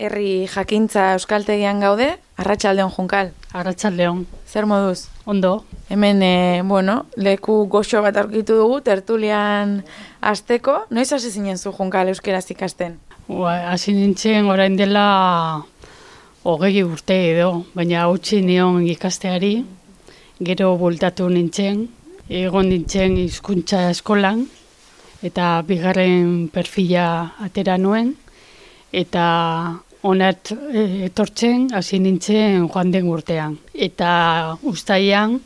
Herri jakintza euskaltegian gaude, arratsaldeon junkal. Arratsaldeon. Zer moduz? Ondo. Hemen, e, bueno, leku goxo bat aurkitu dugu, tertulian asteko. Noiz hasi zinen zu junkal euskeraz ikasten? Hasi nintzen orain dela hogei urte edo, baina utzi nion ikasteari, gero bultatu nintzen, egon nintzen hizkuntza eskolan, eta bigarren perfila atera nuen, eta onat e, etortzen hasi nintzen joan den urtean. Eta ustaian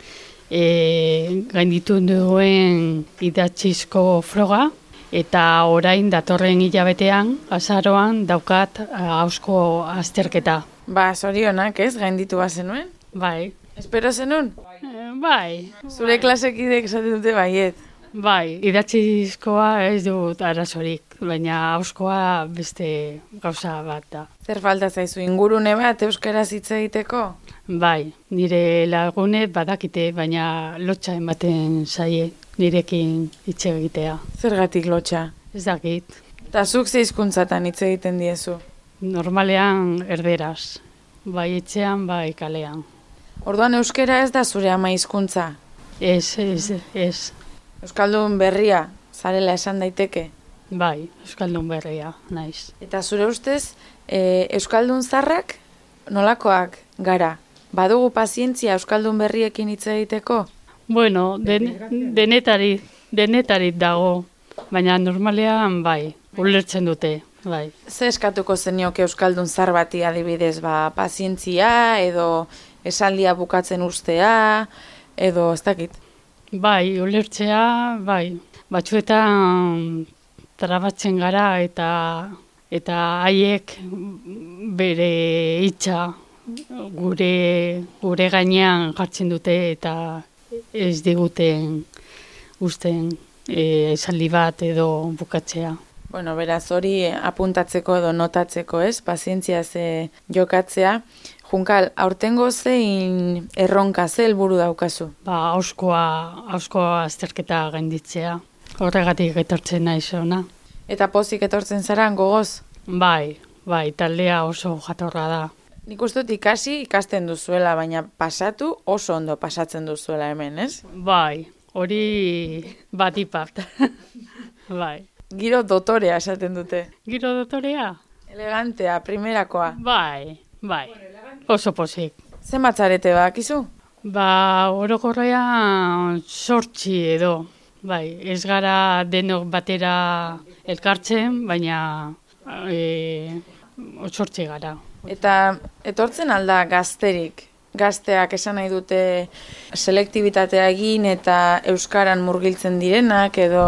e, gainditu duen idatzizko froga, eta orain datorren hilabetean, azaroan daukat hausko azterketa. Ba, zorionak ez, gainditu bazenuen? Bai. Espero zenun? Bai. Zure klasekidek esaten dute baiet. Bai, idatzizkoa ez dut arazorik, baina hauskoa beste gauza bat da. Zer falta zaizu ingurune bat euskaraz hitz egiteko? Bai, nire lagune badakite, baina lotxa ematen zaie nirekin hitz egitea. Zergatik lotxa? Ez dakit. Ta zuk ze hizkuntzatan hitz egiten diezu? Normalean erderaz, bai etxean, bai kalean. Orduan euskera ez da zure ama hizkuntza. Ez, ez, ez. Euskaldun berria, zarela esan daiteke. Bai, Euskaldun berria, naiz. Eta zure ustez, e, Euskaldun zarrak nolakoak gara? Badugu pazientzia Euskaldun berriekin hitz egiteko? Bueno, den, denetari, denetari dago, baina normalean bai, ulertzen dute, bai. Ze eskatuko zenioke Euskaldun zar bati adibidez, ba, pazientzia edo esaldia bukatzen ustea, edo ez dakit. Bai, ulertzea, bai. Batzuetan trabatzen gara eta eta haiek bere hitza gure gure gainean jartzen dute eta ez diguten usten e, esaldi bat edo bukatzea. Bueno, beraz hori apuntatzeko edo notatzeko, ez? Pazientzia ze jokatzea. Junkal, aurtengo zein erronka ze helburu daukazu? Ba, auskoa, auskoa azterketa gainditzea. Horregatik etortzen naiz ona. Eta pozik etortzen zara gogoz? Bai, bai, taldea oso jatorra da. Nik uste dut ikasi ikasten duzuela, baina pasatu oso ondo pasatzen duzuela hemen, ez? Bai, hori bat ipat. bai. Giro dotorea esaten dute. Giro dotorea? Elegantea, primerakoa. Bai, bai. Oso posik. Zer matzarete bakizu? Ba, orokorrean sortxi edo. Bai, ez gara denok batera elkartzen, baina e, sortxi gara. Eta etortzen alda gazterik? Gazteak esan nahi dute selektibitatea egin eta euskaran murgiltzen direnak edo...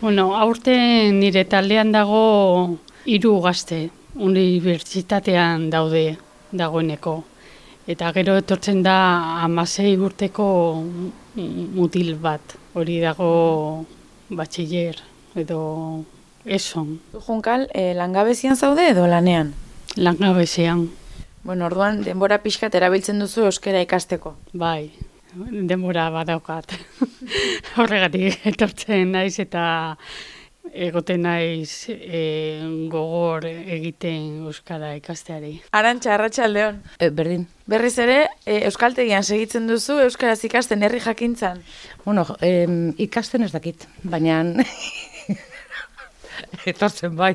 Bueno, aurten nire taldean dago hiru gazte, unibertsitatean daude dagoeneko. Eta gero etortzen da amasei urteko mutil bat, hori dago batxiller edo eson. Junkal, e, langabezian zaude edo lanean? Langabezian. Bueno, orduan, denbora pixkat erabiltzen duzu euskera ikasteko. Bai, denbora badaukat. Horregatik etortzen naiz eta egoten naiz e, gogor egiten euskara ikasteari. Arantxa, arratsaldeon. E, berdin. Berriz ere, e, euskaltegian segitzen duzu euskaraz ikasten herri jakintzan. Bueno, e, ikasten ez dakit, baina etortzen bai.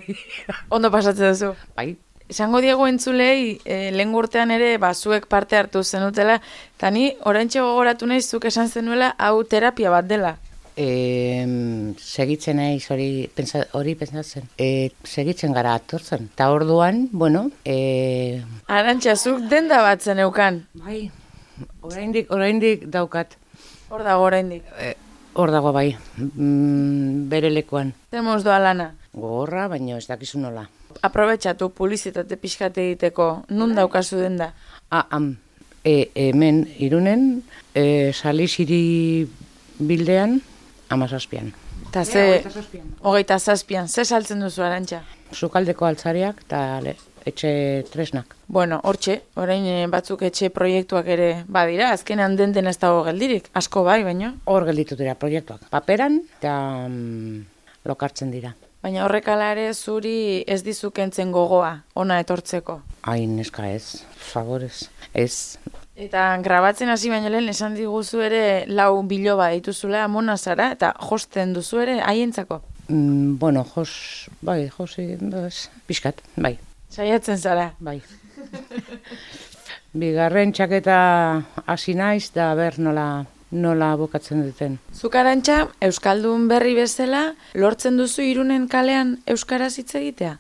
Ondo pasatzen duzu. Bai. Esango diego entzulei, e, lehen urtean ere, bazuek parte hartu zenutela, eta ni, oraintxe gogoratu nahi zuk esan zenuela, hau terapia bat dela. E, segitzen naiz hori pensa, hori pentsatzen. E, segitzen gara atortzen. Ta orduan, bueno, e, Arantxa, zuk denda bat zen eukan. bai. Oraindik, oraindik daukat. Hor dago oraindik. E, hor dago bai. Mm, bere lekuan. Zemos doa lana. Gogorra, baino ez dakizu nola. Aprobetxatu publizitate pixkate egiteko, nun daukazu denda? Ah, am, e, hemen irunen, e, saliziri bildean, amazazpian. Eta ze, hogeita zazpian, ze saltzen duzu arantxa? Zukaldeko altzariak eta etxe tresnak. Bueno, hortxe, orain eh, batzuk etxe proiektuak ere badira, azkenean den den ez dago geldirik, asko bai, baino. Hor gelditu dira proiektuak. Paperan eta mm, lokartzen dira. Baina horrek ere zuri ez dizukentzen gogoa, ona etortzeko. Ai, neska ez, favorez. Ez, Eta grabatzen hasi baino lehen esan diguzu ere lau biloba dituzula amona zara eta josten duzu ere haientzako. mm, bueno, jos, bai, jos da ez, pixkat, bai, Saiatzen zara. bai. Bigarren txaketa hasi naiz, da ber nola, nola bokatzen duten. Zuk arantxa, Euskaldun berri bezala, lortzen duzu irunen kalean Euskaraz hitz egitea?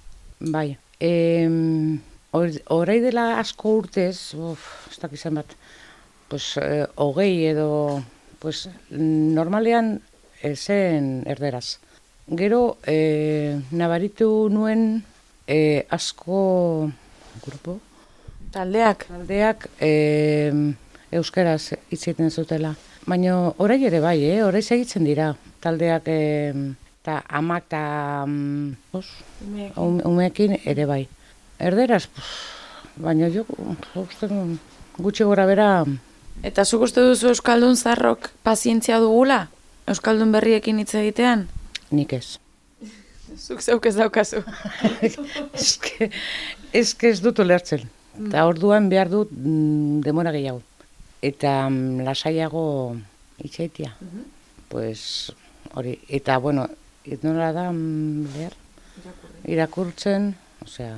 Bai, em, horai dela asko urtez, uf, ez dakizan bat, pues, eh, hogei edo, pues, normalean zen erderaz. Gero, eh, nabaritu nuen eh, asko grupo, Taldeak? taldeak eh, euskaraz hitz egiten zutela. Baina orai ere bai, eh? orai segitzen dira. Taldeak eh, eta amak eta Um, umeekin ere bai. Erderaz, baina jo, uste dut, gutxi gora bera, Eta zuk uste duzu Euskaldun zarrok pazientzia dugula? Euskaldun berriekin hitz egitean? nik ez. Zuk zeuk ez daukazu. eske, eske ez dut ulertzen. Eta orduan behar dut mm, demora gehiago. Eta mm, lasaiago itxaitia. Pues, hori, eta bueno, nola da mm, behar? Irakurtzen, osea,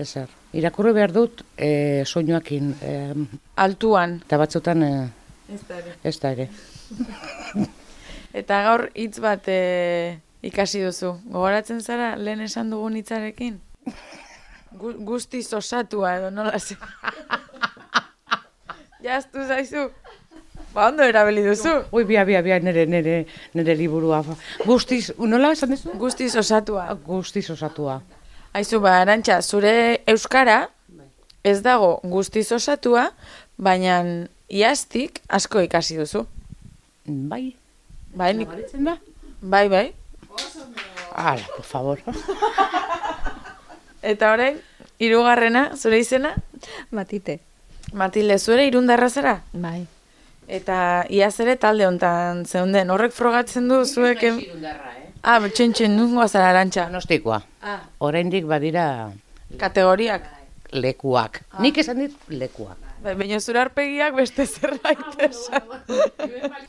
ezer. Irakurri behar dut e, soinuakin, e, Altuan. eta batzutan e, Ez da ere. ez da ere. Eta gaur hitz bat e, ikasi duzu. Gogoratzen zara lehen esan dugun hitzarekin? Gu, guztiz osatua edo nola ze. Jaztu zaizu. Ba, ondo erabili duzu. Ui, bia, bia, bia, nere, nere, nere liburua. Guztiz, nola esan dezu? Guztiz osatua. Guztiz osatua. Aizu, ba, arantxa, zure euskara ez dago guztiz osatua, baina iaztik asko ikasi duzu. Bai, Bai, nik, da? bai, bai. Ala, por favor. Eta orain, hirugarrena zure izena? Matite. Matilde, zure irundarra zara? Bai. Eta iaz ere talde hontan zeunden, horrek frogatzen du zuek... em- Ah, txentxen, nungoa zara arantxa. Donostikoa. Ah, Oraindik badira kategoriak. lekuak. Nik esan dit lekuak. Bai, baina zure arpegiak beste zerbait esan.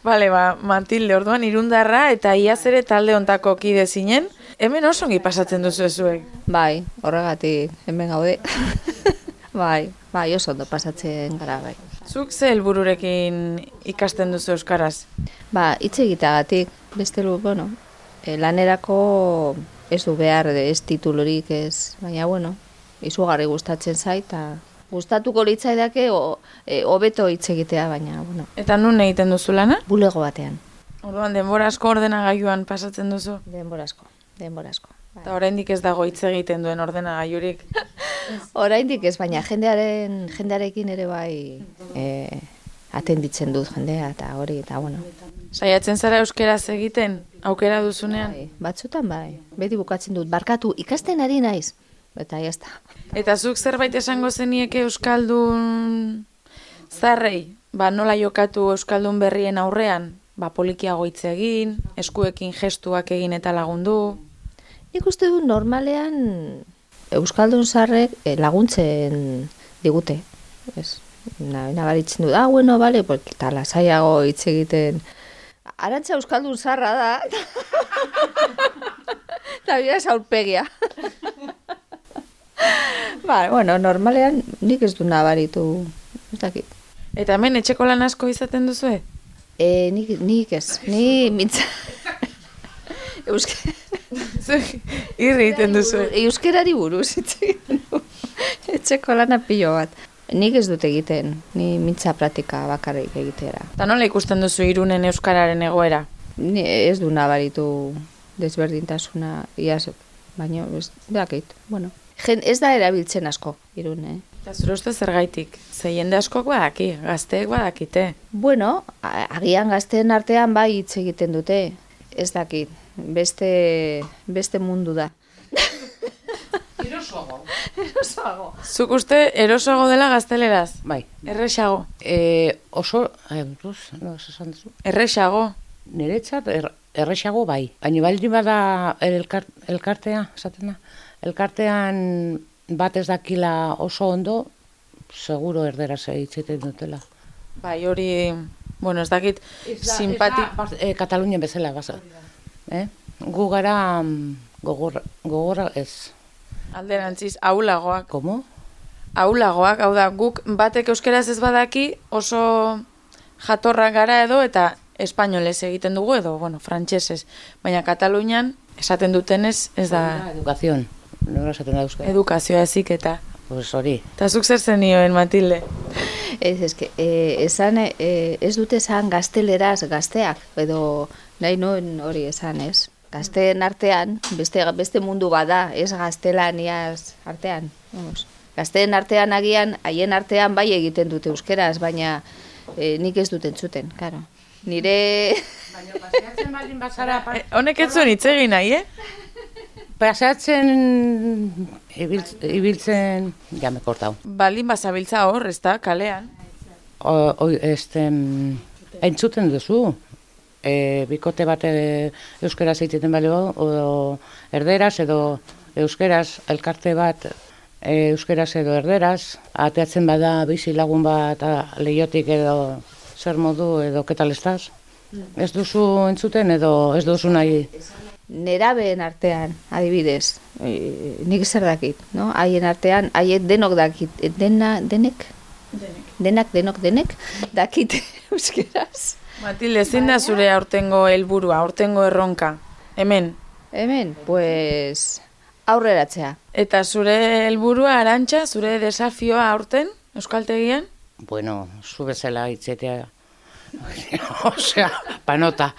Bale, ba, Matilde, orduan irundarra eta iaz ere talde hontako kide zinen. Hemen oso ongi pasatzen duzu zuek. Bai, horregatik hemen gaude. bai, bai, oso ondo pasatzen gara, bai. Zuk ze helbururekin ikasten duzu euskaraz? Ba, hitz egiteagatik, beste lu, bueno, eh, lanerako ez du behar, ez titulurik ez, baina, bueno, izugarri gustatzen zait, eta gustatuko litzaidake o- eh, hobeto hitz egitea, baina, bueno, Eta nun egiten duzu lana? bulego batean, Orduan denbora asko ordenagailuan pasatzen duzu. denborazko, denborazko. Bai. Eta oraindik ez dago hitz egiten duen ordenagailurik. Oraindik ez, baina jendearen jendearekin ere bai eh, atenditzen dut jendea eta hori eta bueno. Saiatzen zara euskeraz egiten, aukera duzunean. Bai, batzutan bai, beti bukatzen dut barkatu ikasten ari naiz. Eta ya está. Eta zuk zerbait esango zenieke euskaldun zarrei, ba nola jokatu euskaldun berrien aurrean, ba polikiago hitz egin, eskuekin gestuak egin eta lagundu. Nik uste dut normalean euskaldun zarrek eh, laguntzen digute. Ez, na, nabaritzen dut, ah, bueno, bale, pues, eta lasaiago hitz egiten. Arantza euskaldun zarra da. Eta bera aurpegia. ba, bueno, normalean nik ez du nabaritu. Ez dakit. Eta hemen etxeko lan asko izaten duzue? E, nik, nik ez, ni mitza. Euske... Irri egiten duzue. Euskerari buruz. Etxeko lana pilo bat. Nik ez dut egiten, ni mintza pratika bakarrik egitera. Eta nola ikusten duzu irunen euskararen egoera? Ni ez du nabaritu desberdintasuna, iaz, baina ez dakit, bueno. Jen, ez da erabiltzen asko, irun, eh? Eta zure uste zergaitik, ze jende askok badaki, gazteek badakite. Bueno, agian gazteen artean bai hitz egiten dute, ez dakit, beste, beste mundu da. Erosoago. Zuk uste erosoago dela gazteleraz? Bai. Erresago. E, oso, ai, buruz, no, esan duzu. Erresago. Niretzat er, erresago bai. Baina baldin bada elkar, elkartea, esaten da, elkartean bat ez dakila oso ondo, seguro erderaz hitzaiten dutela. Bai, hori, bueno, ez dakit, simpati... E, Katalunien bezala, basa. Eh? Gu gara mm, gogor, gogorra ez. Alderantziz, aulagoak. Komo? Aulagoak, hau da, guk batek euskeraz ez badaki oso jatorra gara edo eta espainolez egiten dugu edo, bueno, frantsesez. Baina Katalunian esaten dutenez ez da Edukazion. Nola esaten da euskara? edukazioa ezik eta... Pues hori. Eta zuk zer zenioen, Matilde? Ez, eske, e, esan, e, ez dute esan gazteleraz gazteak, edo nahi nuen hori esan, ez? Gazteen artean, beste, beste mundu bada, ez gaztelaniaz artean. Vamos. Gazteen artean agian, haien artean bai egiten dute euskeraz, baina e, nik ez dut entzuten, karo. Nire... Baina paseatzen baldin bazara, Eh, honek ez zuen hitz egin nahi, eh? paseatzen ibiltz, ibiltzen, ja me kortau. Baldin bazabiltza hor, ez da, kalean. O, o, este, mm, entzuten duzu, e, bikote bat e, euskaraz egiten balio, o erderaz edo euskeraz, elkarte bat e, euskeraz edo erderaz, ateatzen bada bizi lagun bat a, lehiotik edo zer modu edo ketal estaz. Ez duzu entzuten edo ez duzu nahi nerabeen artean, adibidez, e, nik zer dakit, no? Haien artean, haiek denok dakit, dena, denek? Denak, denok, denek, dakit euskeraz. Matilde, zein da zure aurtengo helburua, aurtengo erronka? Hemen. Hemen, pues, aurreratzea. Eta zure helburua arantxa, zure desafioa aurten, Euskaltegian? Bueno, zu bezala hitzetea. Osea, panota.